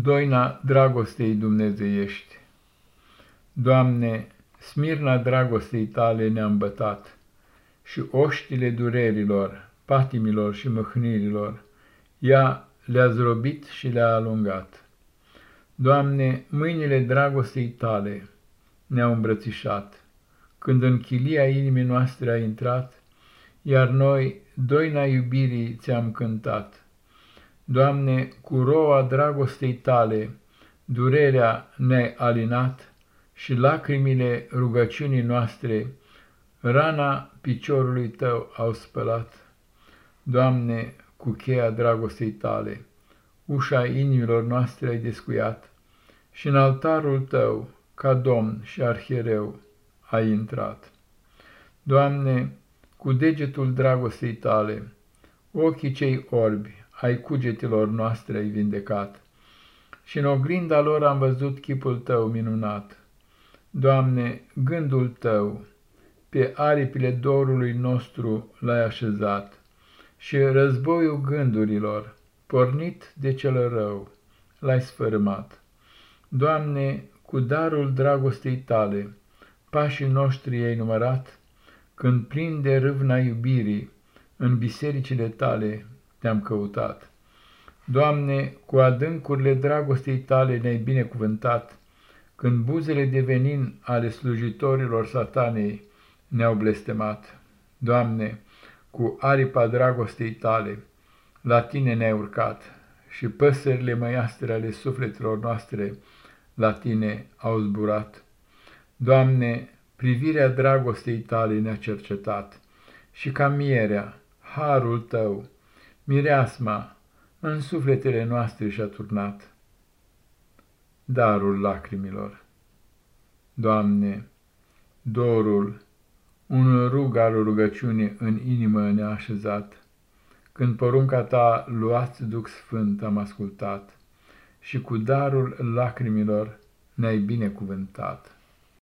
Doina dragostei dumnezeiești Doamne, smirna dragostei tale ne-am bătat și oștile durerilor, patimilor și mâhnirilor, ea le-a zrobit și le-a alungat. Doamne, mâinile dragostei tale ne-au îmbrățișat, când în chilia inimii noastre a intrat, iar noi, doina iubirii, ți-am cântat. Doamne, cu roa dragostei tale, durerea ne-ai alinat și lacrimile rugăciunii noastre, rana piciorului tău au spălat. Doamne, cu cheia dragostei tale, ușa inimilor noastre ai descuiat și în altarul tău, ca domn și arhiereu, ai intrat. Doamne, cu degetul dragostei tale, ochii cei orbi ai cugetilor noastre ai vindecat. Și în oglinda lor am văzut chipul tău minunat. Doamne, gândul tău pe aripile dorului nostru l-ai așezat și războiul gândurilor, pornit de cel rău, l-ai sfărâmat. Doamne, cu darul dragostei tale, pașii noștri ai numărat, când plin de râvna iubirii, în bisericile tale te-am căutat. Doamne, cu adâncurile dragostei tale ne-ai binecuvântat, când buzele de venin ale slujitorilor satanei ne-au blestemat. Doamne, cu aripa dragostei tale, la tine ne-ai urcat și păsările măiastre ale sufletelor noastre la tine au zburat. Doamne, privirea dragostei tale ne-a cercetat și ca mierea, harul tău, mireasma, în sufletele noastre și-a turnat. Darul lacrimilor. Doamne, dorul, un rug al rugăciunii în inimă ne-a așezat, când porunca ta, luați Duc Sfânt, am ascultat, și cu darul lacrimilor ne-ai binecuvântat.